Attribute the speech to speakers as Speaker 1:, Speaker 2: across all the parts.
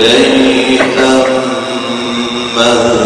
Speaker 1: شيئا مذكورا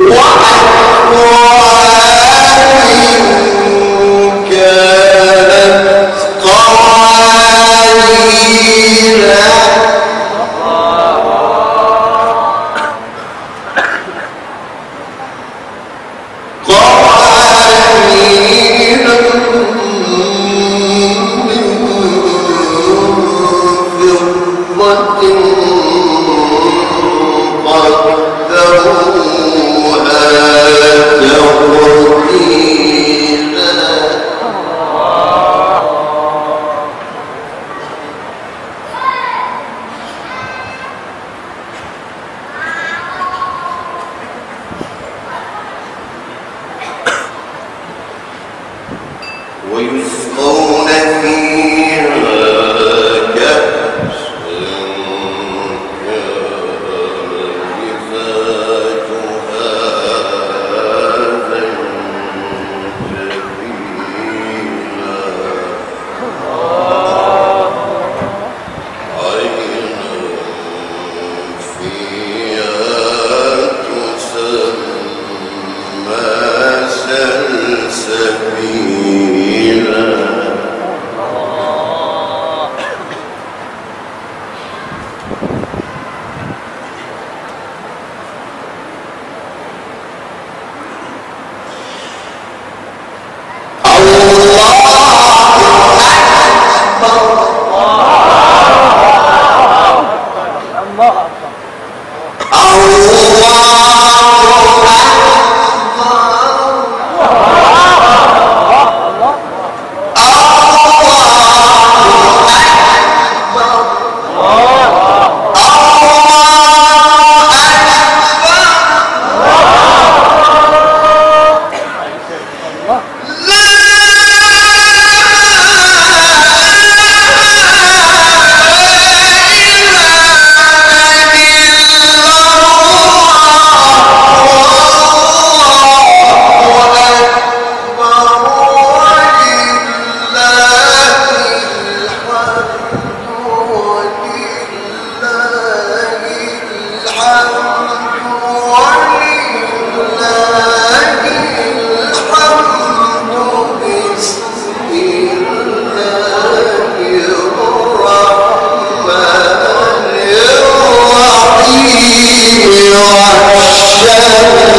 Speaker 1: What?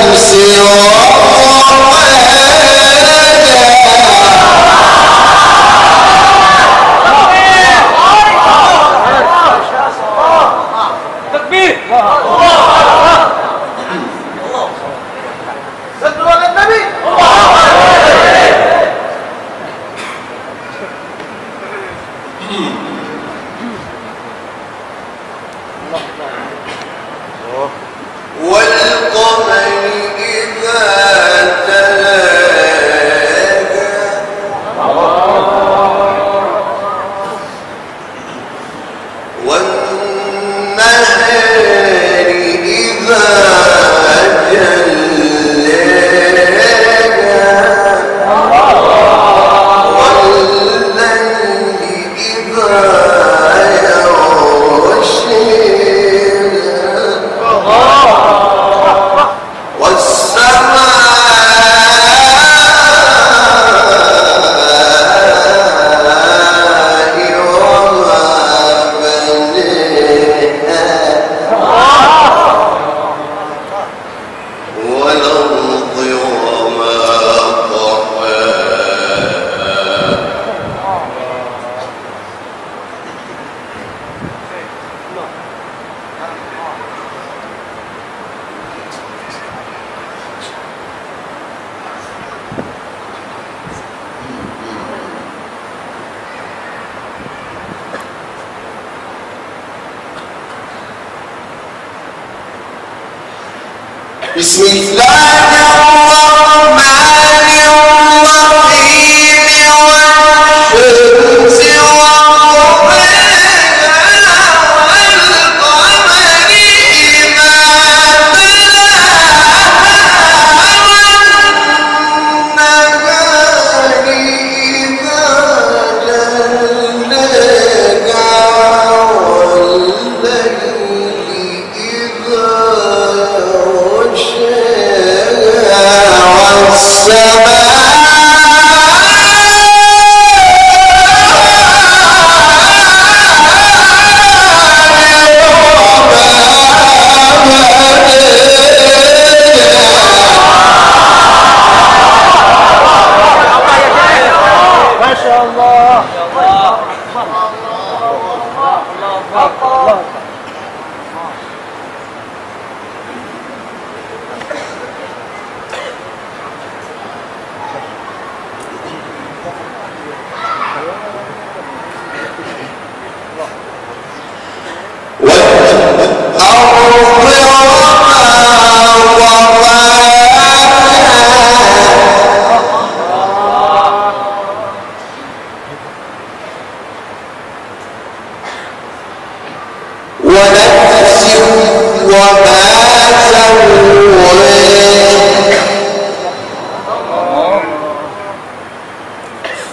Speaker 1: أبصرا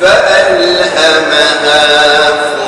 Speaker 1: فألهمها. فجورها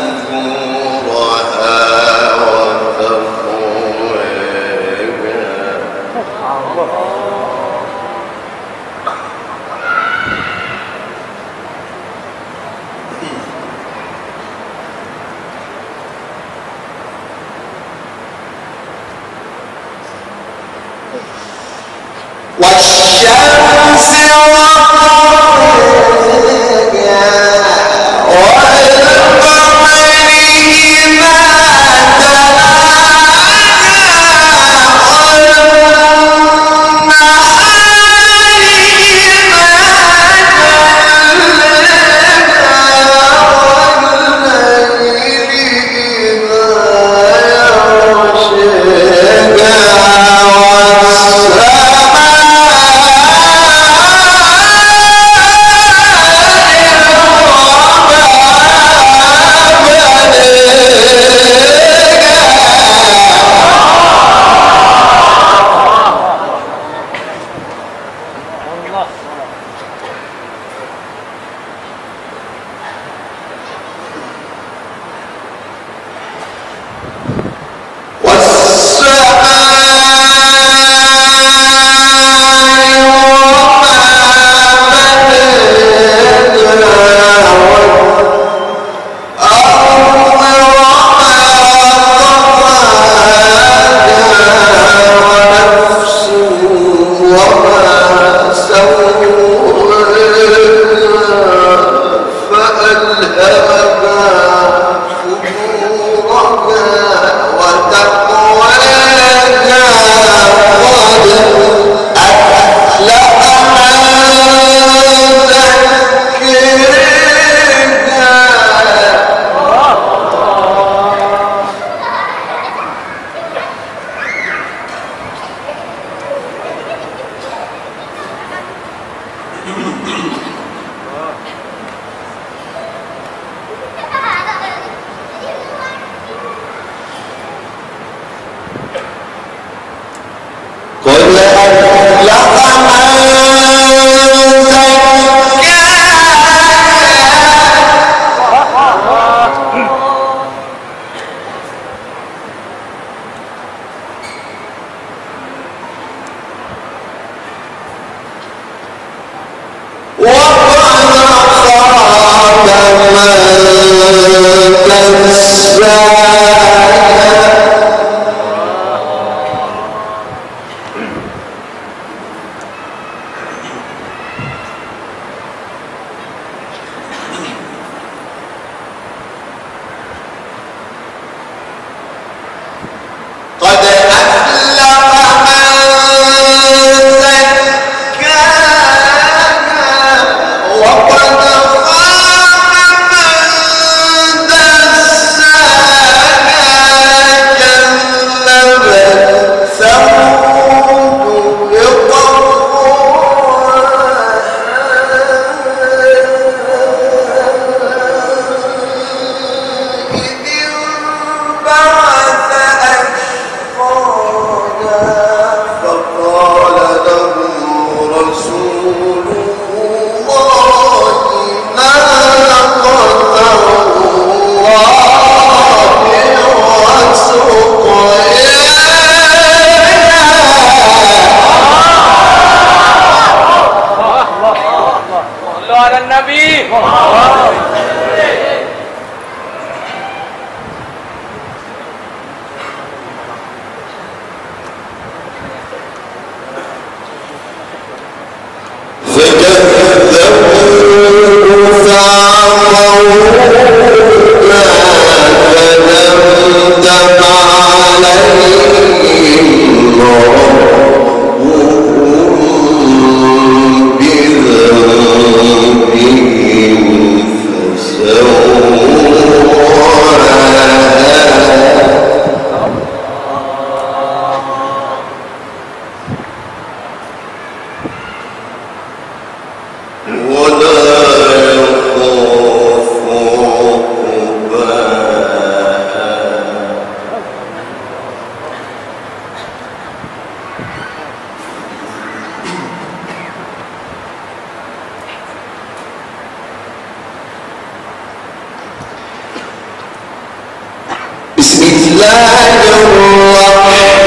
Speaker 1: الله الرحمن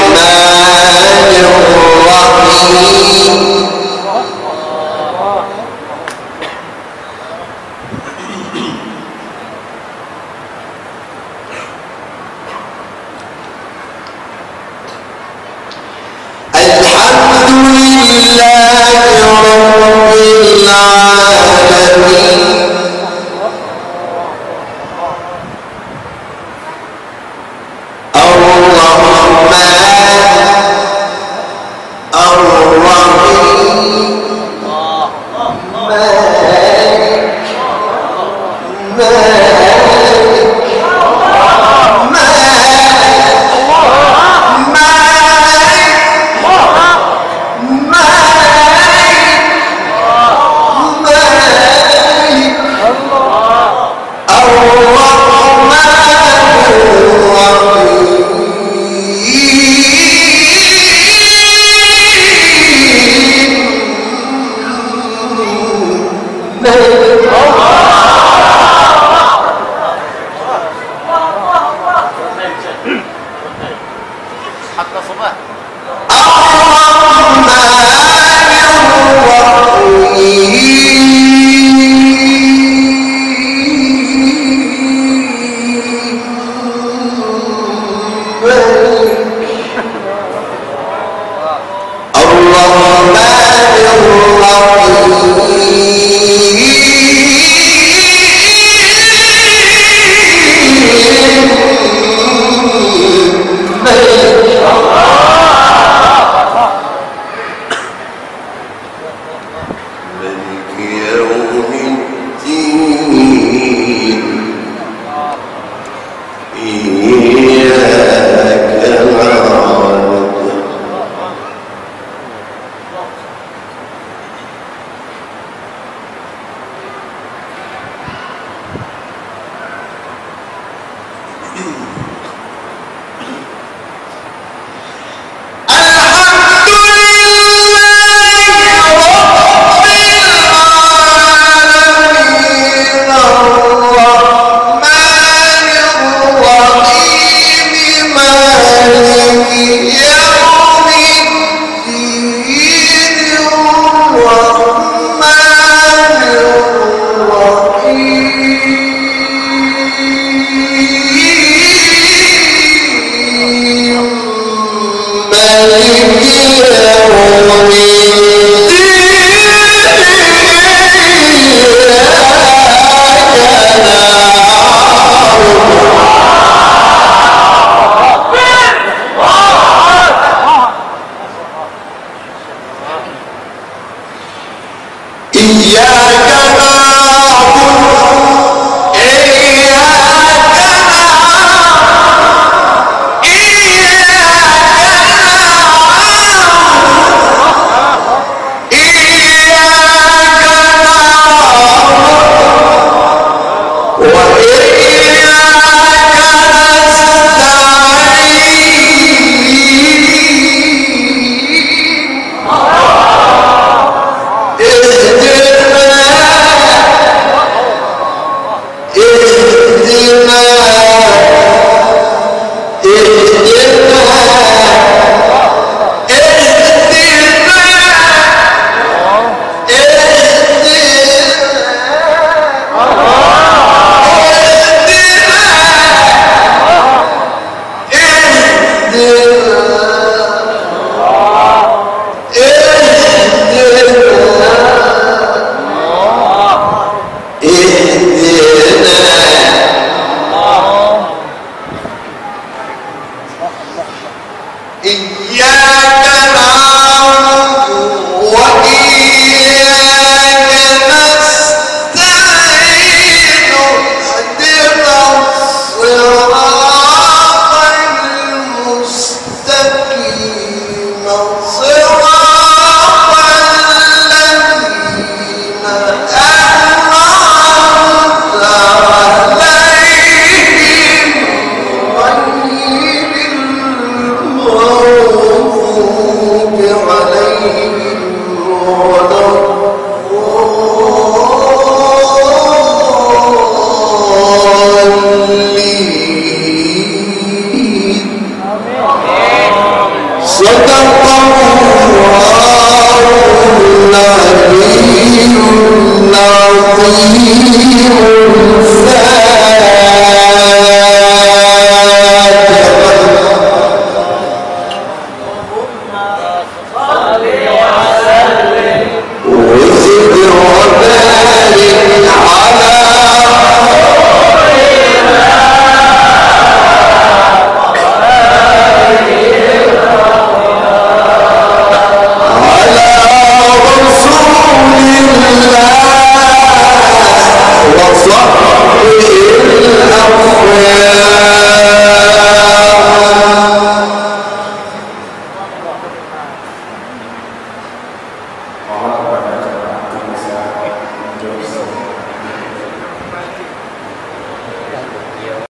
Speaker 1: الرحيم